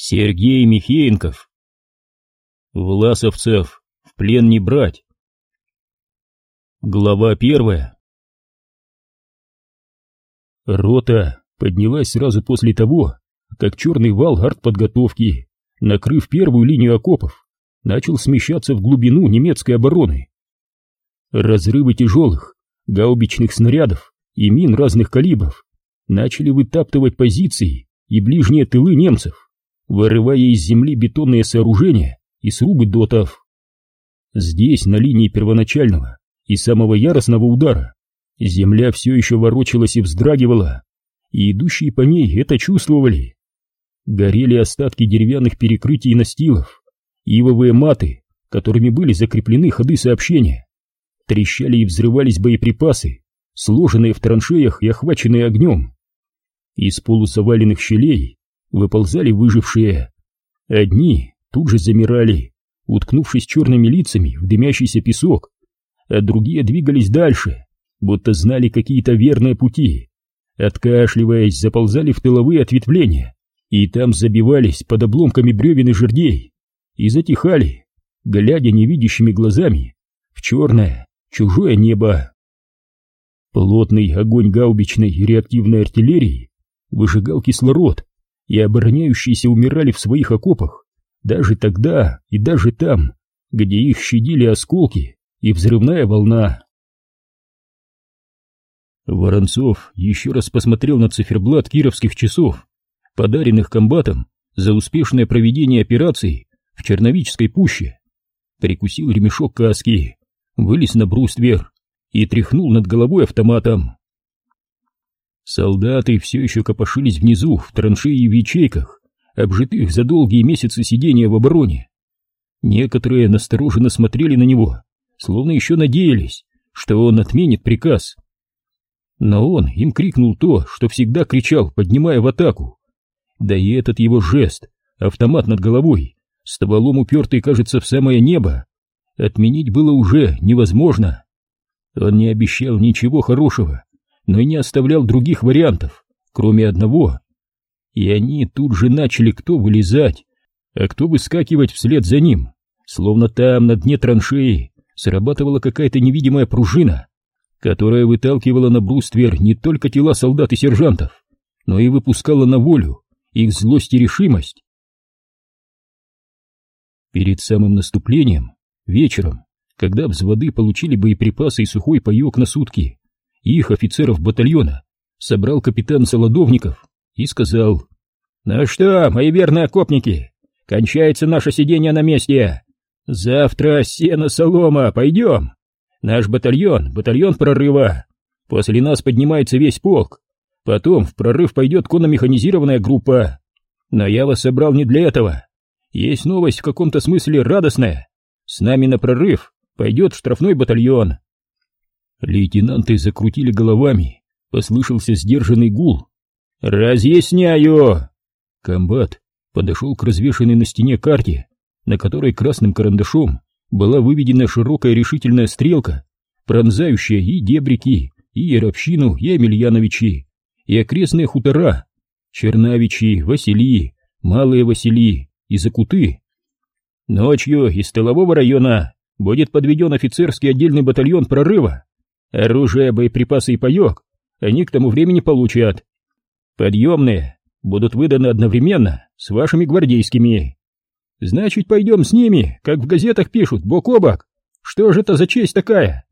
Сергей Михеенков. Власовцев в плен не брать. Глава первая. Рота поднялась сразу после того, как черный вал артподготовки, накрыв первую линию окопов, начал смещаться в глубину немецкой обороны. Разрывы тяжелых, гаубичных снарядов и мин разных калибров начали вытаптывать позиции и ближние тылы немцев вырывая из земли бетонные сооружения и срубы дотов. Здесь, на линии первоначального и самого яростного удара, земля все еще ворочалась и вздрагивала, и идущие по ней это чувствовали. Горели остатки деревянных перекрытий и настилов, ивовые маты, которыми были закреплены ходы сообщения. Трещали и взрывались боеприпасы, сложенные в траншеях и охваченные огнем. Из полусоваленных щелей выползали выжившие. Одни тут же замирали, уткнувшись черными лицами в дымящийся песок, а другие двигались дальше, будто знали какие-то верные пути. Откашливаясь, заползали в тыловые ответвления, и там забивались под обломками бревен и жердей, и затихали, глядя невидящими глазами в черное, чужое небо. Плотный огонь гаубичной и реактивной артиллерии выжигал кислород, и обороняющиеся умирали в своих окопах, даже тогда и даже там, где их щадили осколки и взрывная волна. Воронцов еще раз посмотрел на циферблат кировских часов, подаренных комбатом за успешное проведение операции в Черновической пуще, прикусил ремешок каски, вылез на бруствер и тряхнул над головой автоматом. Солдаты все еще копошились внизу, в траншеи и в ячейках, обжитых за долгие месяцы сидения в обороне. Некоторые настороженно смотрели на него, словно еще надеялись, что он отменит приказ. Но он им крикнул то, что всегда кричал, поднимая в атаку. Да и этот его жест, автомат над головой, стволом упертый, кажется, в самое небо, отменить было уже невозможно. Он не обещал ничего хорошего, но и не оставлял других вариантов, кроме одного. И они тут же начали кто вылезать, а кто выскакивать вслед за ним, словно там, на дне траншеи, срабатывала какая-то невидимая пружина, которая выталкивала на бруствер не только тела солдат и сержантов, но и выпускала на волю их злость и решимость. Перед самым наступлением, вечером, когда взводы получили боеприпасы и сухой паек на сутки, их офицеров батальона собрал капитан Солодовников и сказал, «Ну что, мои верные окопники, кончается наше сидение на месте. Завтра сено-солома, пойдем. Наш батальон, батальон прорыва. После нас поднимается весь полк. Потом в прорыв пойдет конно-механизированная группа. Но я вас собрал не для этого. Есть новость в каком-то смысле радостная. С нами на прорыв пойдет штрафной батальон. Лейтенанты закрутили головами, послышался сдержанный гул. «Разъясняю!» Комбат подошел к развешенной на стене карте, на которой красным карандашом была выведена широкая решительная стрелка, пронзающая и Дебрики, и Яровщину, и Емельяновичи, и окрестные хутора, Чернавичи, Василии, Малые Василии и Закуты. Ночью из тылового района будет подведен офицерский отдельный батальон прорыва Оружие, боеприпасы и паек они к тому времени получат. Подъемные будут выданы одновременно с вашими гвардейскими. Значит, пойдем с ними, как в газетах пишут, бок о бок. Что же это за честь такая?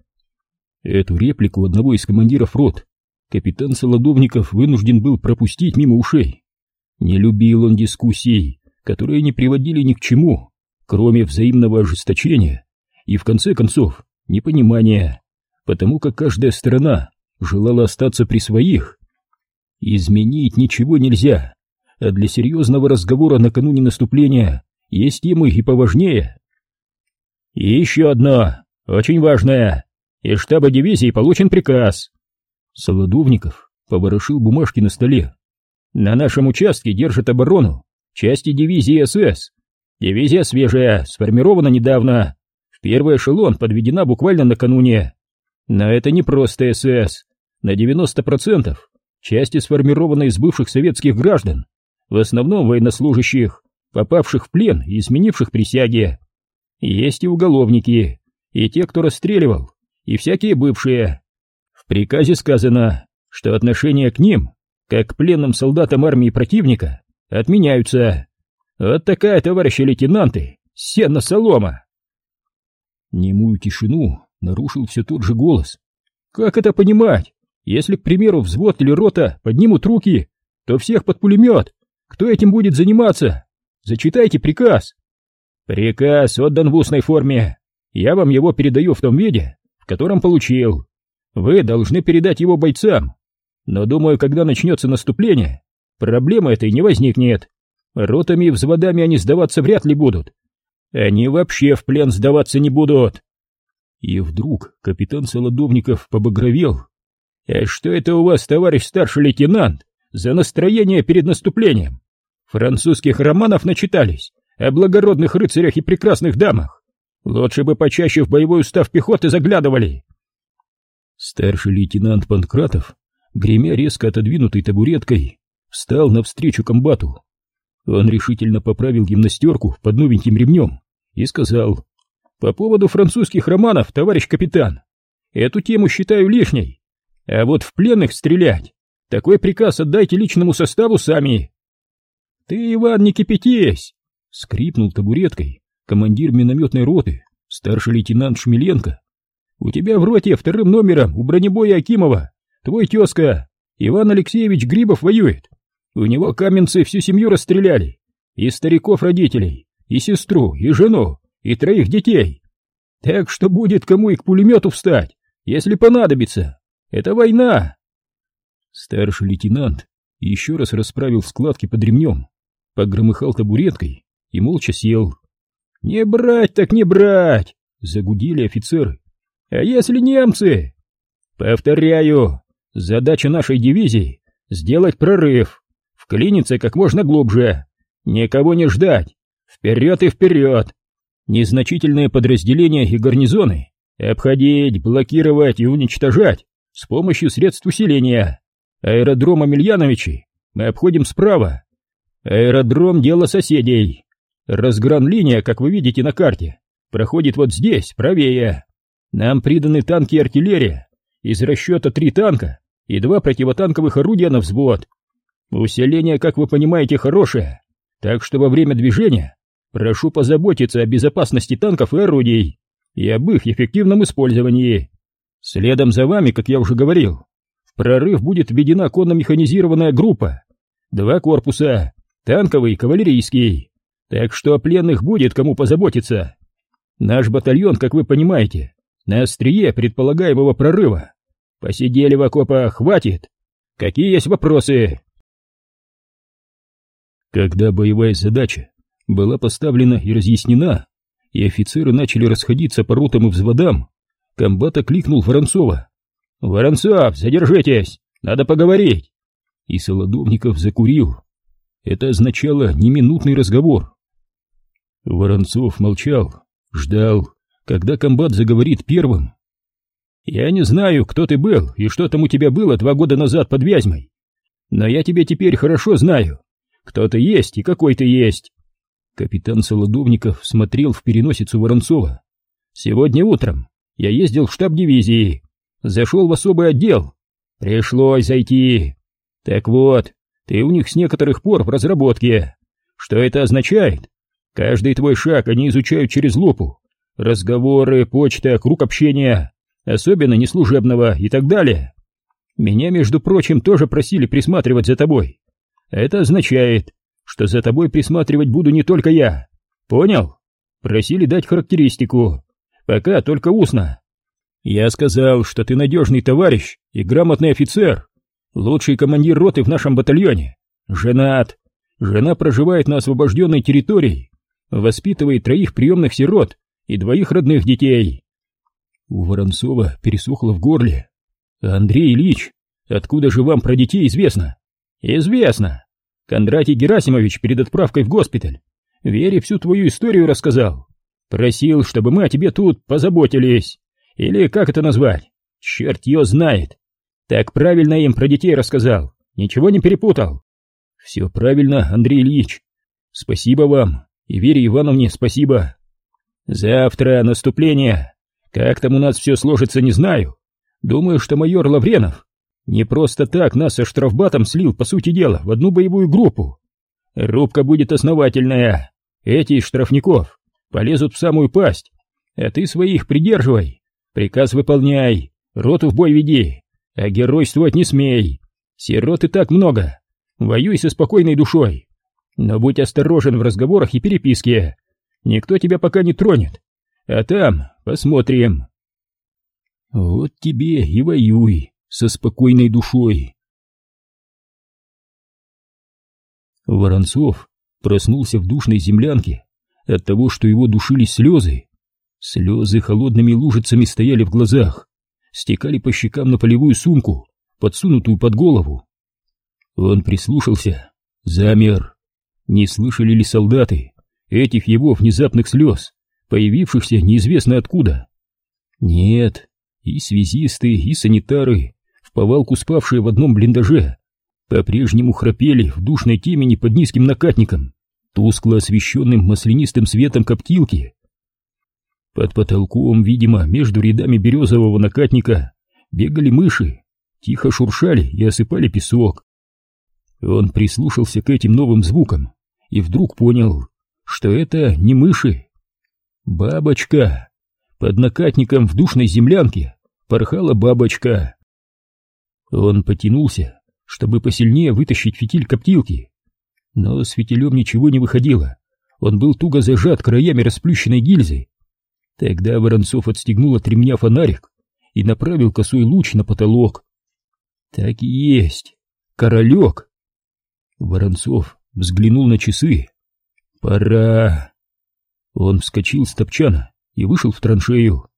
Эту реплику одного из командиров рот капитан Солодовников вынужден был пропустить мимо ушей. Не любил он дискуссий, которые не приводили ни к чему, кроме взаимного ожесточения и, в конце концов, непонимания потому как каждая сторона желала остаться при своих. Изменить ничего нельзя, а для серьезного разговора накануне наступления есть темы и поважнее. И еще одно, очень важное. Из штаба дивизии получен приказ. Солодовников поворошил бумажки на столе. На нашем участке держат оборону части дивизии СС. Дивизия свежая, сформирована недавно. В первый эшелон подведена буквально накануне. Но это не просто СС. На 90% части сформированы из бывших советских граждан, в основном военнослужащих, попавших в плен и изменивших присяги. Есть и уголовники, и те, кто расстреливал, и всякие бывшие. В приказе сказано, что отношение к ним, как к пленным солдатам армии противника, отменяются. Вот такая, товарищи лейтенанты, сено-солома. Немую тишину нарушил все тот же голос. Как это понимать? Если, к примеру, взвод или рота поднимут руки, то всех под пулемет. Кто этим будет заниматься? Зачитайте приказ. Приказ отдан в устной форме. Я вам его передаю в том виде, в котором получил. Вы должны передать его бойцам. Но думаю, когда начнется наступление, проблемы этой не возникнет. Ротами и взводами они сдаваться вряд ли будут. Они вообще в плен сдаваться не будут. И вдруг капитан Солодовников побагровел. «А что это у вас, товарищ старший лейтенант, за настроение перед наступлением? Французских романов начитались о благородных рыцарях и прекрасных дамах. Лучше бы почаще в боевой устав пехоты заглядывали». Старший лейтенант Панкратов, гремя резко отодвинутой табуреткой, встал навстречу комбату. Он решительно поправил гимнастерку под новеньким ремнем и сказал, «По поводу французских романов, товарищ капитан, эту тему считаю лишней. А вот в пленных стрелять, такой приказ отдайте личному составу сами». «Ты, Иван, не кипятись!» — скрипнул табуреткой командир минометной роты, старший лейтенант Шмеленко. «У тебя в роте вторым номером у бронебоя Акимова твой тезка Иван Алексеевич Грибов воюет. У него каменцы всю семью расстреляли. И стариков родителей, и сестру, и жену, и троих детей. Так что будет кому и к пулемету встать, если понадобится. Это война. Старший лейтенант еще раз расправил складки под ремнем, погромыхал табуреткой и молча сел. «Не брать так не брать!» — загудели офицеры. «А если немцы?» «Повторяю, задача нашей дивизии — сделать прорыв, вклиниться как можно глубже, никого не ждать, вперед и вперед. Незначительные подразделения и гарнизоны обходить, блокировать и уничтожать с помощью средств усиления. Аэродром Амельяновичи мы обходим справа. Аэродром — дело соседей. Разгран-линия, как вы видите на карте, проходит вот здесь, правее. Нам приданы танки и артиллерия. Из расчета три танка и два противотанковых орудия на взвод. Усиление, как вы понимаете, хорошее, так что во время движения прошу позаботиться о безопасности танков и орудий и об их эффективном использовании. Следом за вами, как я уже говорил, в прорыв будет введена конно-механизированная группа. Два корпуса, танковый и кавалерийский. Так что о пленных будет кому позаботиться. Наш батальон, как вы понимаете, на острие предполагаемого прорыва. Посидели в окопах, хватит. Какие есть вопросы? Когда боевая задача была поставлена и разъяснена, и офицеры начали расходиться по ротам и взводам, комбат окликнул Воронцова. «Воронцов, задержитесь! Надо поговорить!» И Солодовников закурил. Это означало неминутный разговор. Воронцов молчал, ждал, когда комбат заговорит первым. «Я не знаю, кто ты был и что там у тебя было два года назад под Вязьмой, но я тебя теперь хорошо знаю. Кто-то есть и какой-то есть. Капитан Солодовников смотрел в переносицу Воронцова. Сегодня утром я ездил в штаб дивизии, зашел в особый отдел. Пришлось зайти. Так вот, ты у них с некоторых пор в разработке. Что это означает? Каждый твой шаг они изучают через лупу. Разговоры, почта, круг общения, особенно неслужебного и так далее. Меня, между прочим, тоже просили присматривать за тобой. Это означает, что за тобой присматривать буду не только я. Понял? Просили дать характеристику. Пока только устно. Я сказал, что ты надежный товарищ и грамотный офицер. Лучший командир роты в нашем батальоне. Женат. Жена проживает на освобожденной территории. Воспитывает троих приемных сирот и двоих родных детей. У Воронцова пересохло в горле. Андрей Ильич, откуда же вам про детей известно? «Известно. Кондратий Герасимович перед отправкой в госпиталь Вере всю твою историю рассказал. Просил, чтобы мы о тебе тут позаботились. Или как это назвать? Черт ее знает. Так правильно им про детей рассказал. Ничего не перепутал. Все правильно, Андрей Ильич. Спасибо вам, и Вере Ивановне спасибо. Завтра наступление. Как там у нас все сложится, не знаю. Думаю, что майор Лавренов не просто так нас со штрафбатом слил, по сути дела, в одну боевую группу. Рубка будет основательная. Эти из штрафников полезут в самую пасть. А ты своих придерживай. Приказ выполняй. Роту в бой веди. А геройствовать не смей. Сирот и так много. Воюй со спокойной душой. Но будь осторожен в разговорах и переписке. Никто тебя пока не тронет. А там посмотрим. Вот тебе и воюй со спокойной душой. Воронцов проснулся в душной землянке от того, что его душили слезы. Слезы холодными лужицами стояли в глазах, стекали по щекам на полевую сумку, подсунутую под голову. Он прислушался, замер. Не слышали ли солдаты этих его внезапных слез, появившихся неизвестно откуда? Нет, и связисты, и санитары, повалку спавшие в одном блиндаже, по-прежнему храпели в душной темени под низким накатником, тускло освещенным маслянистым светом коптилки. Под потолком, видимо, между рядами березового накатника бегали мыши, тихо шуршали и осыпали песок. Он прислушался к этим новым звукам и вдруг понял, что это не мыши. Бабочка! Под накатником в душной землянке порхала бабочка. Он потянулся, чтобы посильнее вытащить фитиль коптилки. Но с фитилем ничего не выходило. Он был туго зажат краями расплющенной гильзы. Тогда Воронцов отстегнул от ремня фонарик и направил косой луч на потолок. Так и есть. Королек. Воронцов взглянул на часы. Пора. Он вскочил с топчана и вышел в траншею.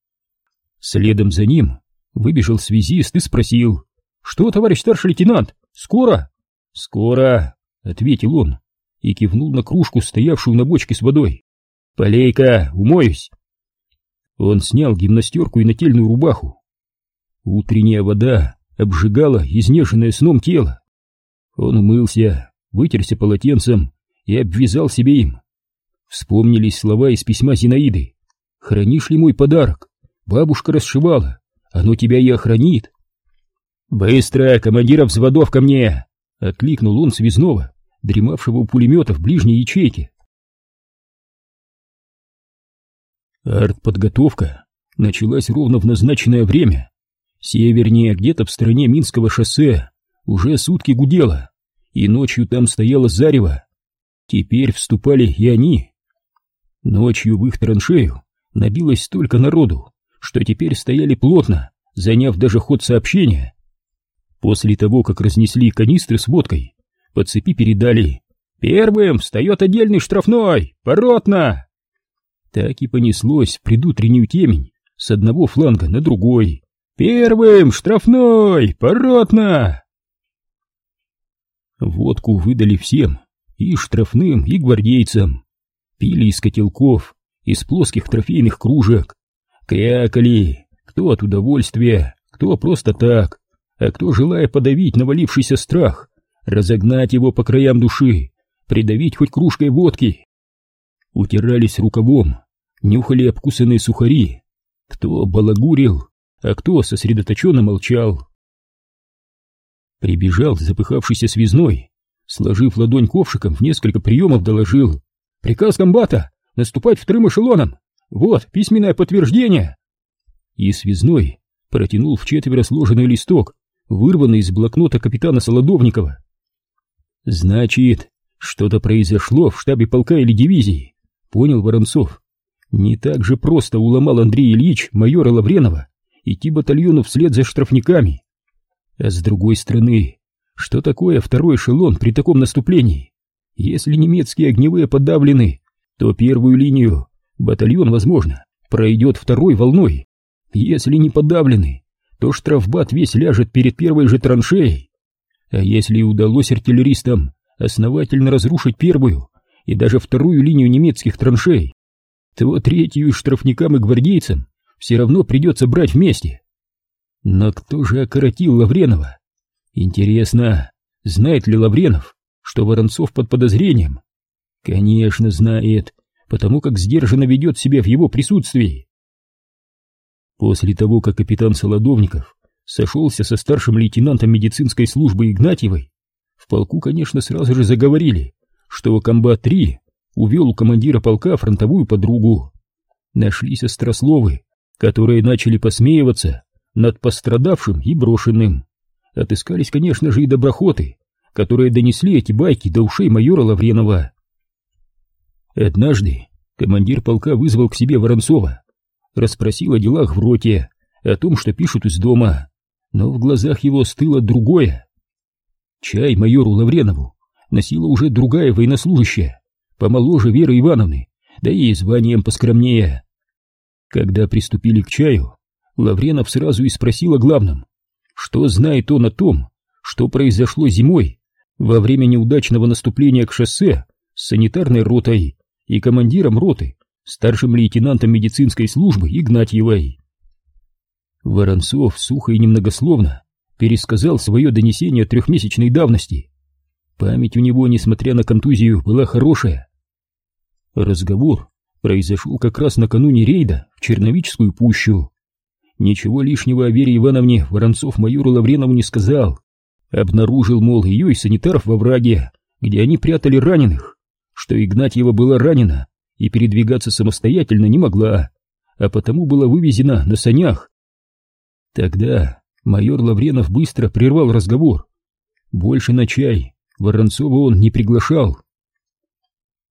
Следом за ним выбежал связист и спросил. «Что, товарищ старший лейтенант, скоро?» «Скоро», — ответил он и кивнул на кружку, стоявшую на бочке с водой. «Полей-ка, умоюсь». Он снял гимнастерку и нательную рубаху. Утренняя вода обжигала изнеженное сном тело. Он умылся, вытерся полотенцем и обвязал себе им. Вспомнились слова из письма Зинаиды. «Хранишь ли мой подарок? Бабушка расшивала. Оно тебя и охранит». «Быстро, командиров взводов ко мне!» — откликнул он связного, дремавшего у пулемета в ближней ячейке. Артподготовка началась ровно в назначенное время. Севернее, где-то в стороне Минского шоссе, уже сутки гудело, и ночью там стояло зарево. Теперь вступали и они. Ночью в их траншею набилось столько народу, что теперь стояли плотно, заняв даже ход сообщения. После того, как разнесли канистры с водкой, по цепи передали «Первым встает отдельный штрафной! Поротно!» Так и понеслось предутреннюю темень с одного фланга на другой. «Первым штрафной! Поротно!» Водку выдали всем, и штрафным, и гвардейцам. Пили из котелков, из плоских трофейных кружек. Крякали, кто от удовольствия, кто просто так, а кто, желая подавить навалившийся страх, разогнать его по краям души, придавить хоть кружкой водки. Утирались рукавом, нюхали обкусанные сухари, кто балагурил, а кто сосредоточенно молчал. Прибежал запыхавшийся связной, сложив ладонь ковшиком, в несколько приемов доложил. «Приказ комбата! Наступать вторым эшелоном! Вот, письменное подтверждение!» И связной протянул в четверо сложенный листок, вырванный из блокнота капитана Солодовникова. «Значит, что-то произошло в штабе полка или дивизии», — понял Воронцов. «Не так же просто уломал Андрей Ильич майора Лавренова идти батальону вслед за штрафниками. А с другой стороны, что такое второй эшелон при таком наступлении? Если немецкие огневые подавлены, то первую линию батальон, возможно, пройдет второй волной. Если не подавлены, то штрафбат весь ляжет перед первой же траншеей. А если удалось артиллеристам основательно разрушить первую и даже вторую линию немецких траншей, то третью штрафникам и гвардейцам все равно придется брать вместе. Но кто же окоротил Лавренова? Интересно, знает ли Лавренов, что Воронцов под подозрением? Конечно, знает, потому как сдержанно ведет себя в его присутствии. После того, как капитан Солодовников сошелся со старшим лейтенантом медицинской службы Игнатьевой, в полку, конечно, сразу же заговорили, что комбат-3 увел у командира полка фронтовую подругу. Нашлись острословы, которые начали посмеиваться над пострадавшим и брошенным. Отыскались, конечно же, и доброхоты, которые донесли эти байки до ушей майора Лавренова. Однажды командир полка вызвал к себе Воронцова, расспросил о делах в роте, о том, что пишут из дома, но в глазах его стыло другое. Чай майору Лавренову носила уже другая военнослужащая, помоложе Веры Ивановны, да и званием поскромнее. Когда приступили к чаю, Лавренов сразу и спросил о главном, что знает он о том, что произошло зимой во время неудачного наступления к шоссе с санитарной ротой и командиром роты, старшим лейтенантом медицинской службы Игнатьевой. Воронцов сухо и немногословно пересказал свое донесение трехмесячной давности. Память у него, несмотря на контузию, была хорошая. Разговор произошел как раз накануне рейда в Черновическую пущу. Ничего лишнего о Вере Ивановне Воронцов майору Лавренову не сказал. Обнаружил, мол, ее и санитаров во враге, где они прятали раненых что Игнатьева была ранена и передвигаться самостоятельно не могла, а потому была вывезена на санях. Тогда майор Лавренов быстро прервал разговор. Больше на чай Воронцова он не приглашал.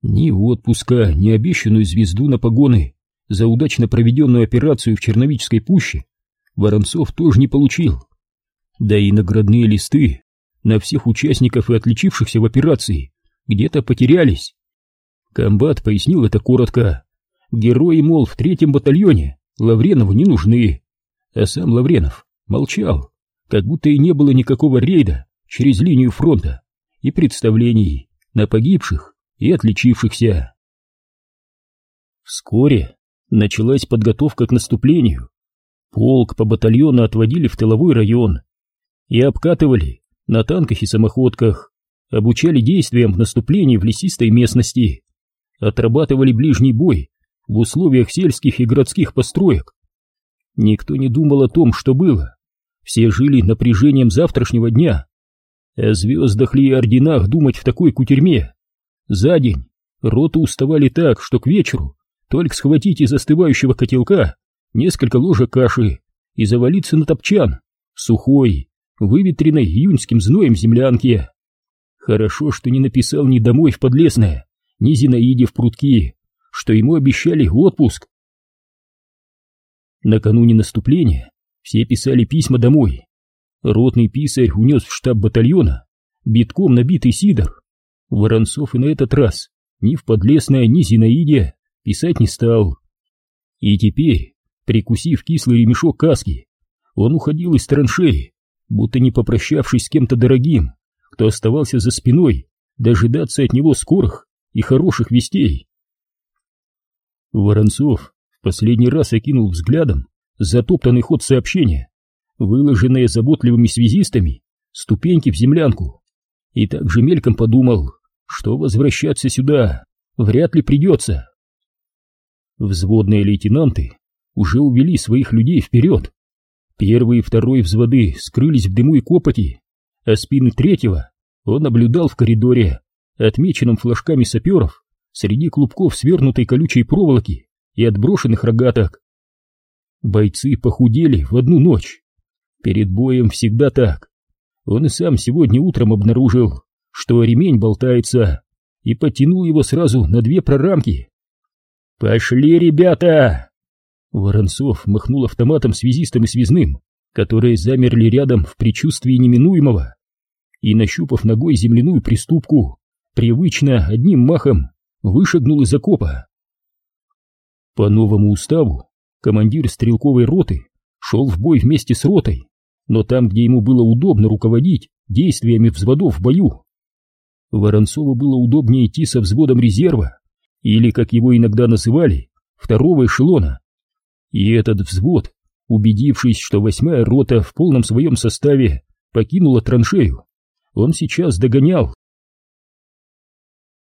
Ни отпуска, ни обещанную звезду на погоны за удачно проведенную операцию в Черновической пуще Воронцов тоже не получил. Да и наградные листы на всех участников и отличившихся в операции где-то потерялись. Комбат пояснил это коротко. Герои, мол, в третьем батальоне Лавренову не нужны. А сам Лавренов молчал, как будто и не было никакого рейда через линию фронта и представлений на погибших и отличившихся. Вскоре началась подготовка к наступлению. Полк по батальону отводили в тыловой район и обкатывали на танках и самоходках, обучали действиям в наступлении в лесистой местности отрабатывали ближний бой в условиях сельских и городских построек. Никто не думал о том, что было. Все жили напряжением завтрашнего дня. О звездах ли и орденах думать в такой кутерьме? За день роты уставали так, что к вечеру только схватить из остывающего котелка несколько ложек каши и завалиться на топчан, сухой, выветренной июньским зноем землянки. Хорошо, что не написал ни домой в Подлесное, ни Зинаиде в прутки, что ему обещали отпуск. Накануне наступления все писали письма домой. Ротный писарь унес в штаб батальона битком набитый сидор. Воронцов и на этот раз ни в Подлесное, ни Зинаиде писать не стал. И теперь, прикусив кислый ремешок каски, он уходил из траншеи, будто не попрощавшись с кем-то дорогим, кто оставался за спиной, дожидаться от него скорых и хороших вестей. Воронцов в последний раз окинул взглядом затоптанный ход сообщения, выложенные заботливыми связистами ступеньки в землянку, и также мельком подумал, что возвращаться сюда вряд ли придется. Взводные лейтенанты уже увели своих людей вперед. Первый и второй взводы скрылись в дыму и копоти, а спины третьего он наблюдал в коридоре, отмеченном флажками саперов среди клубков свернутой колючей проволоки и отброшенных рогаток. Бойцы похудели в одну ночь. Перед боем всегда так. Он и сам сегодня утром обнаружил, что ремень болтается, и потянул его сразу на две прорамки. «Пошли, ребята!» Воронцов махнул автоматом связистом и связным, которые замерли рядом в предчувствии неминуемого, и, нащупав ногой земляную приступку, привычно одним махом вышагнул из окопа. По новому уставу командир стрелковой роты шел в бой вместе с ротой, но там, где ему было удобно руководить действиями взводов в бою. Воронцову было удобнее идти со взводом резерва, или, как его иногда называли, второго эшелона. И этот взвод, убедившись, что восьмая рота в полном своем составе покинула траншею, он сейчас догонял